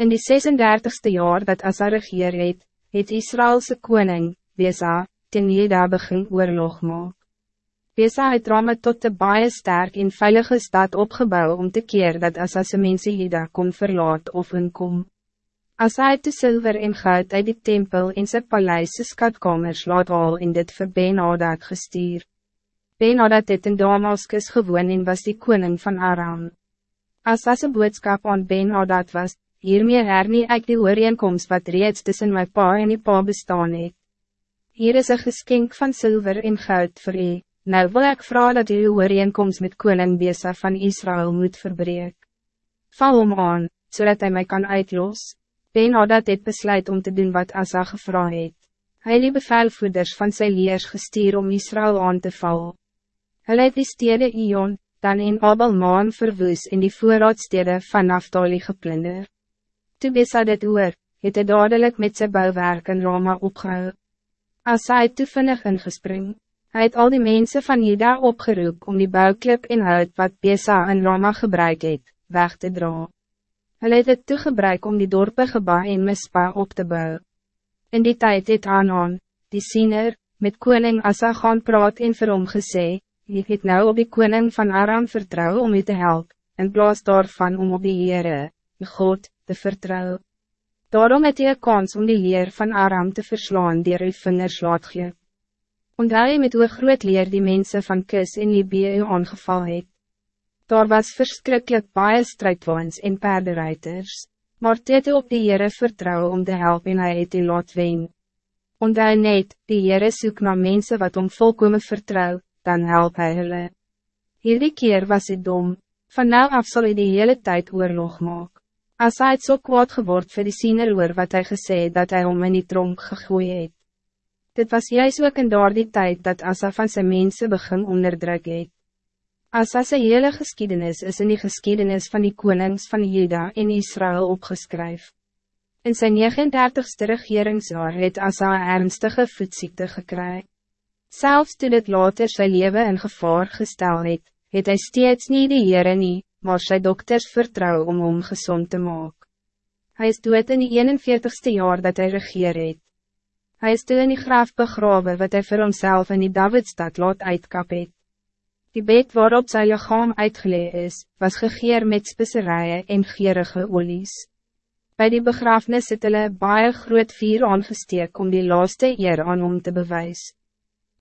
In die 36ste jaar dat Asa regeer het, het Israëlse koning, Besa, ten Jeda begin oorlog maak. Besa het Rame tot de baie sterk en veilige stad opgebouw om te keer dat Asa se mense Jeda kon verlaat of inkom. Asa het de zilver en goud uit die tempel in sy paleise skatkamers laat al in dit vir Ben-Hadad gestuur. Ben-Hadad het in Damaskus gewoon en was die koning van Aram. Asa se boodskap aan Ben-Hadad was, hiermee hernie ek die ooreenkomst wat reeds tussen my pa en die pa bestaan het. Hier is een geschenk van zilver en goud voor u, nou wil ik vragen dat u ooreenkomst met koning Besa van Israël moet verbreek. Val om aan, zodat hij mij kan uitlos. Ben Hadad het besluit om te doen wat Asa gevra het. Hy die bevelvoerders van sy leers gestuur om Israël aan te val. Hy het die stede Ion, dan in Abel Maan verwoes in die voorraadstede van Naftali geplunder. Toe Besa dit oor, het hy dadelijk met sy bouwwerk in Roma opgehou. As hy toevinnig ingespring, hy het al die mensen van Juda opgeroep om die bouwklip en hout wat Besa in Roma gebruik het, weg te dra. Hy het het toegebruik om die dorpe gebouw en mispa op te bouwen. In die tijd het Anan, die siener, met koning Asa gaan praat en vir hom gesê, jy het nou op die koning van Aram vertrouw om u te helpen, en blaas daarvan om op die Heere, die God, te vertrouwen. Daarom het jy een kans om die leer van Aram te verslaan dier uw vingers laat gee. Onthou jy met hoe groot leer die mensen van Kis en Libië u aangeval het. Daar was verschrikkelijk baie strijdwaans en paardenruiters, maar het op die Heere vertrouwen om te helpen en hy het u laat wen. Onthou net, die Heere soek na mensen wat om volkomen vertrouw, dan help hy hulle. Hierdie keer was het dom, van nou af zal hy die hele tijd oorlog maak. As hy het so kwaad geword vir die siener oor wat hij gesê het dat hij om in die tronk gegooi het. Dit was juist ook in daardie tijd dat Asa van zijn mensen begin onderdruk het. Asa sy hele geschiedenis is in die geschiedenis van die konings van Juda en Israël opgeskryf. In zijn 39ste regeringsjaar het Asa ernstige voedziekte gekry. Zelfs toen het later zijn leven in gevaar gestel het, het hy steeds nie die Heere nie, maar sy dokters vertrouw om hom gezond te maken. Hij is dood in die 41ste jaar dat hij regeer het. Hy is toe in die graaf begrawe wat hij voor homself in die Davidstad laat uitkap het. Die bed waarop sy lichaam uitgelee is, was gegeer met specerijen en gierige olies. Bij die begrafenis het hulle baie groot vier aangesteek om die laaste eer aan hom te bewijzen.